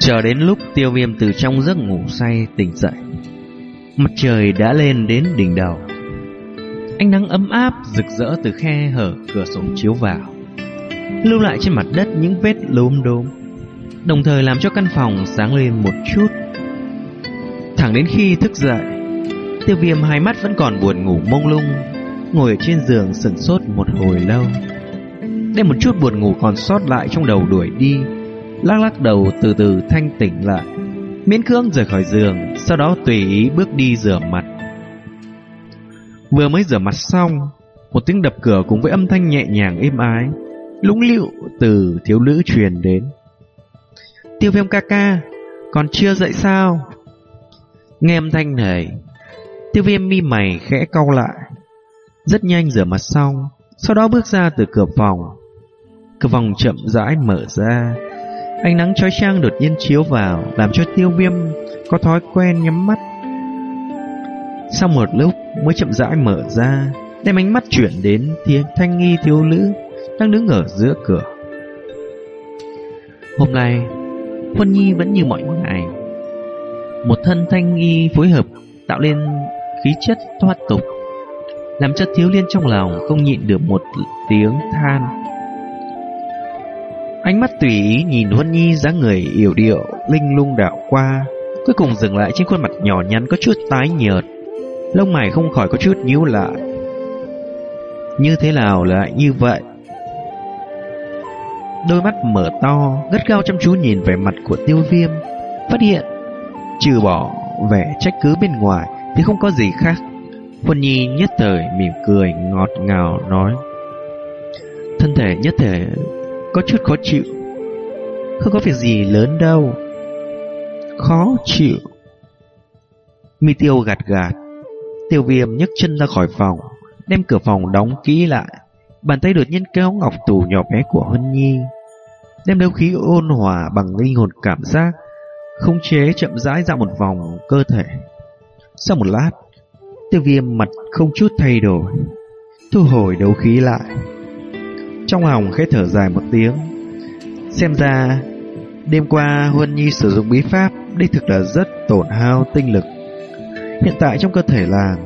Chờ đến lúc tiêu viêm từ trong giấc ngủ say tỉnh dậy, Mặt trời đã lên đến đỉnh đầu. Ánh nắng ấm áp rực rỡ từ khe hở cửa sổ chiếu vào, Lưu lại trên mặt đất những vết lốm đốm, Đồng thời làm cho căn phòng sáng lên một chút. Thẳng đến khi thức dậy, Tiêu viêm hai mắt vẫn còn buồn ngủ mông lung, Ngồi ở trên giường sửng sốt một hồi lâu, Đem một chút buồn ngủ còn sót lại trong đầu đuổi đi. Lắc lắc đầu từ từ thanh tỉnh lại. Miễn cưỡng rời khỏi giường, Sau đó tùy ý bước đi rửa mặt. Vừa mới rửa mặt xong, Một tiếng đập cửa cùng với âm thanh nhẹ nhàng êm ái, Lũng lịu từ thiếu nữ truyền đến. Tiêu viêm ca ca, Còn chưa dậy sao? Nghe âm thanh này, Tiêu viêm mi mày khẽ cau lại. Rất nhanh rửa mặt xong, Sau đó bước ra từ cửa phòng. Cửa phòng chậm rãi mở ra. Ánh nắng chói chang đột nhiên chiếu vào, Làm cho tiêu viêm có thói quen nhắm mắt. Sau một lúc mới chậm rãi mở ra, Đem ánh mắt chuyển đến tiếng thanh nghi thiếu nữ Đang đứng ở giữa cửa. Hôm nay Huân Nhi vẫn như mọi ngày. Một thân thanh nghi phối hợp Tạo nên khí chất thoát tục, Làm cho thiếu liên trong lòng Không nhịn được một tiếng than. Ánh mắt tùy ý nhìn Huân Nhi dáng người yểu điệu, linh lung đảo qua, cuối cùng dừng lại trên khuôn mặt nhỏ nhắn có chút tái nhợt, lông mày không khỏi có chút nhíu lại. Như thế nào lại như vậy? Đôi mắt mở to, gắt gao chăm chú nhìn về mặt của tiêu viêm, phát hiện, trừ bỏ vẻ trách cứ bên ngoài thì không có gì khác. Huân Nhi nhất thời mỉm cười ngọt ngào nói Thân thể nhất thể có chút khó chịu. Không có việc gì lớn đâu. Khó chịu. Mi tiêu gạt gạt. Tiêu viêm nhấc chân ra khỏi phòng, Đem cửa phòng đóng kỹ lại. Bàn tay đột nhiên kéo ngọc tủ nhỏ bé của Hân Nhi. Đem đấu khí ôn hòa bằng linh hồn cảm giác Không chế chậm rãi ra một vòng cơ thể. Sau một lát, Tiêu viêm mặt không chút thay đổi, Thu hồi đấu khí lại trong lòng khẽ thở dài một tiếng. Xem ra, Đêm qua Huân Nhi sử dụng bí pháp đích thực là rất tổn hao tinh lực. Hiện tại trong cơ thể làng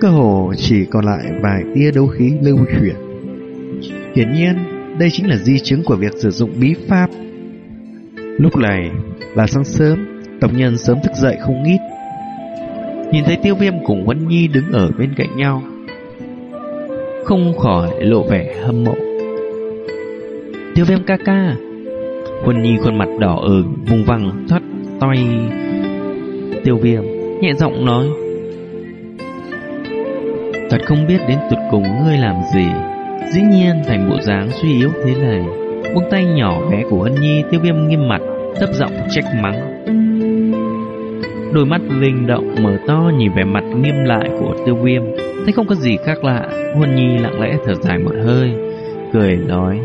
Cơ hồ chỉ còn lại vài tia đấu khí lưu chuyển. Hiển nhiên, Đây chính là di chứng của việc sử dụng bí pháp. Lúc này là sáng sớm, Tộc nhân sớm thức dậy không ít. Nhìn thấy tiêu viêm cùng Huân Nhi đứng ở bên cạnh nhau không khỏi lộ vẻ hâm mộ. Tiêu viêm ca ca Huân Nhi khuôn mặt đỏ ửng vùng vằng thoát toay. Tiêu viêm nhẹ giọng nói, Thật không biết đến tuyệt cùng ngươi làm gì Dĩ nhiên thành bộ dáng suy yếu thế này Buông tay nhỏ bé của Hân Nhi, Tiêu viêm nghiêm mặt, Thấp giọng trách mắng Đôi mắt linh động mở to nhìn vẻ mặt nghiêm lại của tiêu viêm. Thấy không có gì khác lạ, Huân Nhi lặng lẽ thở dài một hơi, Cười nói,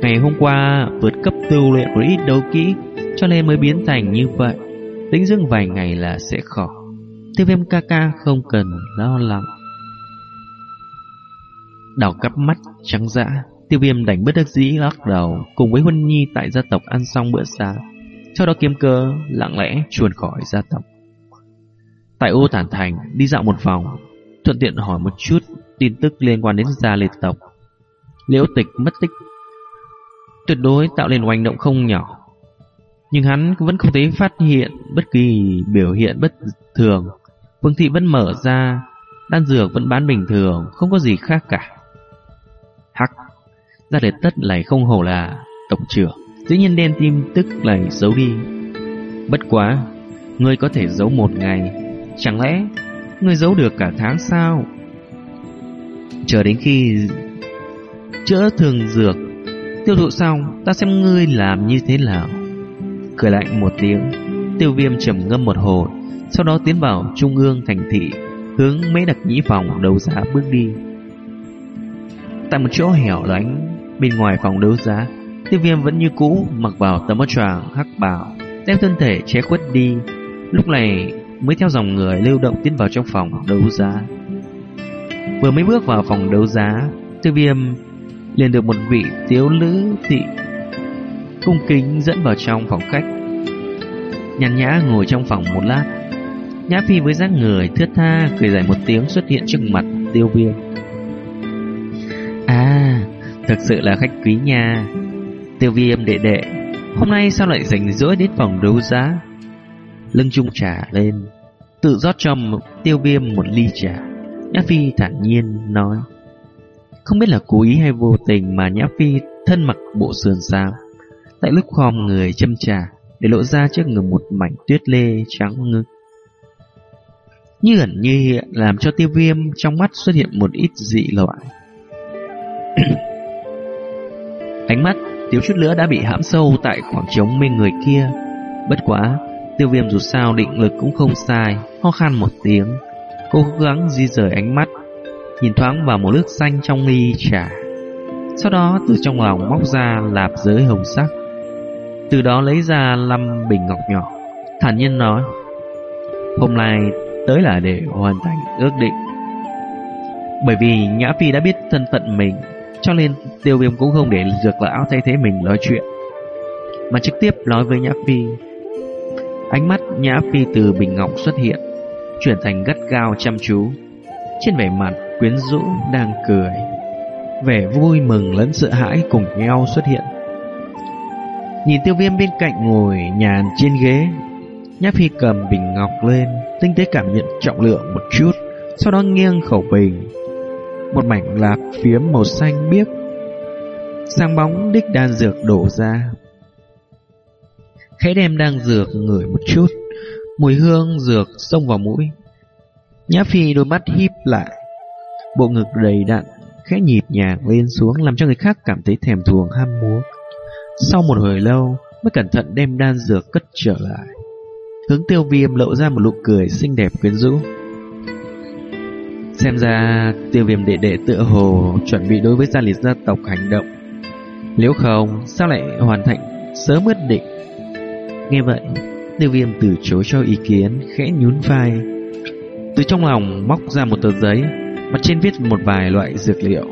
Ngày hôm qua vượt cấp tu luyện một ít đấu kỹ, Cho nên mới biến thành như vậy. Tính dưỡng vài ngày là sẽ khỏi. Tiêu viêm ca ca không cần lo lắng. Đào cắp mắt trắng dã, Tiêu viêm đành bất đắc dĩ lắc đầu, Cùng với Huân Nhi tại gia tộc ăn xong bữa sáng. Sau đó kiếm cơ lặng lẽ chuồn khỏi gia tộc. Tại ô Tản Thành, đi dạo một vòng, Thuận tiện hỏi một chút tin tức liên quan đến gia liệt tộc. Liễu tịch mất tích, Tuyệt đối tạo nên hoành động không nhỏ. Nhưng hắn vẫn không thấy phát hiện bất kỳ biểu hiện bất thường. Vương thị vẫn mở ra, Đan dược vẫn bán bình thường, Không có gì khác cả. Hắc, Gia liệt tất lại không hổ là tổng trưởng. Dĩ nhiên đen tim tức lại giấu đi. Bất quá, Ngươi có thể giấu một ngày. Chẳng lẽ Ngươi giấu được cả tháng sao? Chờ đến khi Chữa thường dược, Tiêu thụ xong, Ta xem ngươi làm như thế nào. Cười lạnh một tiếng, Tiêu viêm trầm ngâm một hồi, Sau đó tiến vào trung ương thành thị, Hướng mấy đặc nhĩ phòng đấu giá bước đi. Tại một chỗ hẻo lánh Bên ngoài phòng đấu giá Tiêu viêm vẫn như cũ Mặc vào tấm áo choàng hắc bào Đem thân thể che khuất đi Lúc này mới theo dòng người lưu động tiến vào trong phòng đấu giá. Vừa mới bước vào phòng đấu giá, Tiêu Viêm liền được một vị tiếu nữ thị cung kính dẫn vào trong phòng khách. Nhàn nhã ngồi trong phòng một lát Nhã Phi với dáng người thướt tha cười dài một tiếng xuất hiện trước mặt tiêu viêm À Thực sự là khách quý nha Tiêu viêm đệ đệ. Hôm nay sao lại rảnh rỗi đến phòng đấu giá? Lưng trung trả lên, Tự rót cho một tiêu viêm một ly trà. Nhã Phi thản nhiên nói, Không biết là cố ý hay vô tình Mà Nhã Phi thân mặc bộ sườn xám Tại lúc khom người châm trà, Để lộ ra trước người một mảnh tuyết lê trắng ngực Như ẩn như hiện, Làm cho tiêu viêm trong mắt xuất hiện một ít dị loại. Ánh mắt thiếu chút nữa đã bị hãm sâu tại khoảng trống bên người kia. Bất quá, tiêu viêm dù sao định lực cũng không sai, ho khan một tiếng. Cô cố gắng di rời ánh mắt, nhìn thoáng vào một nước xanh trong ly trà. Sau đó từ trong lòng móc ra lạp giới hồng sắc. Từ đó lấy ra năm bình ngọc nhỏ, thản nhiên nói. Hôm nay tới là để hoàn thành ước định. Bởi vì Nhã Phi đã biết thân phận mình cho nên tiêu viêm cũng không để dược lão thay thế mình nói chuyện. Mà trực tiếp nói với Nhã Phi. Ánh mắt Nhã Phi từ bình ngọc xuất hiện, Chuyển thành gắt gao chăm chú. Trên vẻ mặt quyến rũ đang cười, Vẻ vui mừng lẫn sợ hãi cùng nhau xuất hiện. Nhìn tiêu viêm bên cạnh ngồi nhàn trên ghế, Nhã Phi cầm bình ngọc lên, Tinh tế cảm nhận trọng lượng một chút, Sau đó nghiêng khẩu bình một mảnh lạp phiếm màu xanh biếc. Sang bóng đích đan dược đổ ra. Khẽ đem đan dược ngửi một chút. Mùi hương dược xông vào mũi. Nhã Phi đôi mắt híp lại. Bộ ngực đầy đặn, Khẽ nhịp nhàng lên xuống Làm cho người khác cảm thấy thèm thuồng ham muốn Sau một hồi lâu, Mới cẩn thận đem đan dược cất trở lại. Hướng tiêu viêm lộ ra một nụ cười xinh đẹp quyến rũ. Xem ra tiêu viêm đệ đệ tựa hồ chuẩn bị đối với gia liệt gia tộc hành động. Nếu không, sao lại hoàn thành sớm quyết định? Nghe vậy, tiêu viêm từ chối cho ý kiến, khẽ nhún vai. Từ trong lòng móc ra một tờ giấy, mặt trên viết một vài loại dược liệu.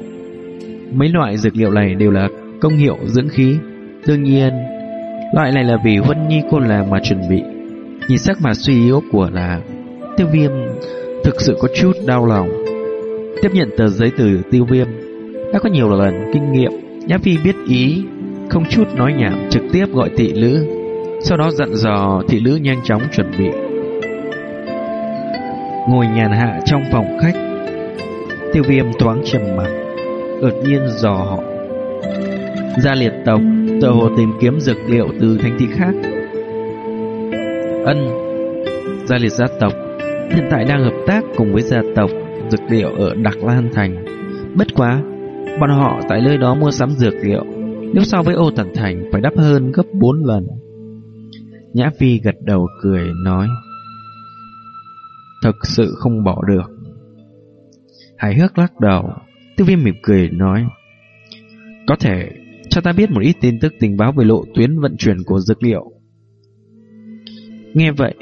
Mấy loại dược liệu này đều là công hiệu dưỡng khí. Đương nhiên, loại này là vì Huân Nhi cô làng mà chuẩn bị. Nhìn sắc mặt suy yếu của là tiêu viêm Thực sự có chút đau lòng Tiếp nhận tờ giấy từ tiêu viêm. Đã có nhiều lần kinh nghiệm, Nhã Phi biết ý, Không chút nói nhảm, trực tiếp gọi thị nữ Sau đó dặn dò thị nữ nhanh chóng chuẩn bị. Ngồi nhàn hạ trong phòng khách, Tiêu viêm thoáng trầm mặc, Đột nhiên dò họ. Gia liệt tộc Tờ hồ tìm kiếm dược liệu từ thành thị khác. Ân, Gia liệt gia tộc, hiện tại đang hợp tác cùng với gia tộc dược liệu ở Đặc Lan Thành. Bất quá, bọn họ tại nơi đó mua sắm dược liệu, nếu so với ô thần thành phải đắt hơn gấp 4 lần. Nhã Phi gật đầu cười nói, Thật sự không bỏ được. Hải hước lắc đầu, tiêu viêm mỉm cười nói, Có thể cho ta biết một ít tin tức tình báo về lộ tuyến vận chuyển của dược liệu. Nghe vậy,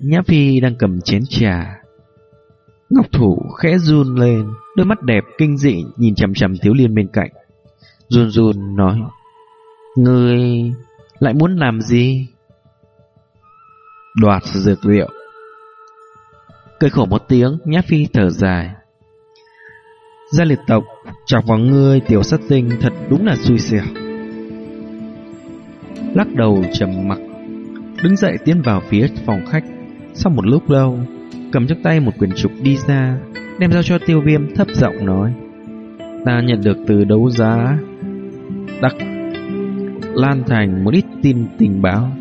Nhã Phi đang cầm chén trà. Ngọc thủ khẽ run lên, đôi mắt đẹp kinh dị nhìn chằm chằm thiếu liên bên cạnh. Run run nói, Ngươi lại muốn làm gì? Đoạt dược liệu. Cười khổ một tiếng, nhát Phi thở dài. Gia liệt tộc, chọc vào ngươi tiểu sát tinh thật đúng là xui xẻo. Lắc đầu trầm mặc, đứng dậy tiến vào phía phòng khách. Sau một lúc lâu, cầm trong tay một quyển trục đi ra, đem giao cho tiêu viêm thấp giọng nói. Ta nhận được từ đấu giá đặc lan thành một ít tin tình báo.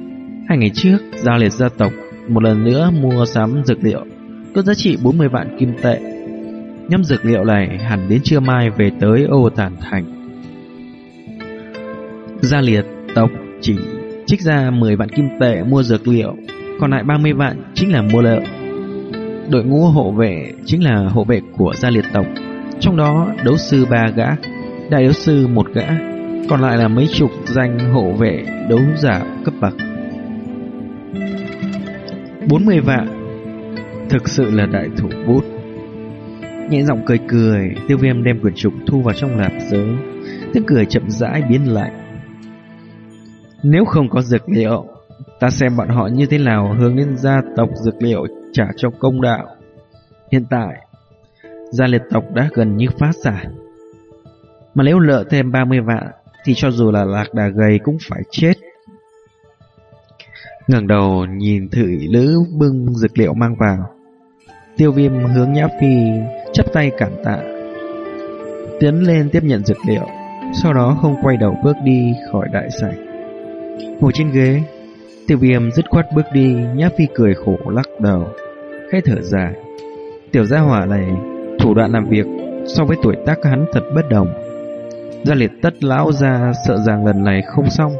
Hai ngày trước, gia liệt gia tộc một lần nữa mua sắm dược liệu có giá trị 40 vạn kim tệ. Nhâm dược liệu này hẳn đến trưa mai về tới Âu tản thành. Gia liệt tộc chỉ trích ra 10 vạn kim tệ mua dược liệu còn lại 30 vạn chính là mua lợi. Đội ngũ hộ vệ chính là hộ vệ của gia liệt tộc, trong đó đấu sư ba gã, đại đấu sư một gã, còn lại là mấy chục danh hộ vệ đấu giả cấp bậc. 40 vạn Thực sự là đại thủ bút. Nhẹ giọng cười cười Tiêu viêm đem quyển trục thu vào trong lạp giới Tiếng cười chậm rãi biến lại Nếu không có dược liệu Ta xem bọn họ như thế nào hướng đến gia tộc dược liệu trả cho công đạo. Hiện tại, gia liệt tộc đã gần như phá sản. Mà nếu lợ thêm 30 vạn thì cho dù là lạc đà gầy cũng phải chết. ngẩng đầu nhìn thử lữ bưng dược liệu mang vào. Tiêu viêm hướng Nhã Phi chấp tay cảm tạ. Tiến lên tiếp nhận dược liệu, sau đó không quay đầu bước đi khỏi đại sảnh. Ngồi trên ghế, tiêu viêm dứt khoát bước đi, Nhã Phi cười khổ lắc đầu, khẽ thở dài. Tiểu gia hỏa này, thủ đoạn làm việc so với tuổi tác hắn thật bất đồng. Gia liệt tất lão ra sợ rằng lần này không xong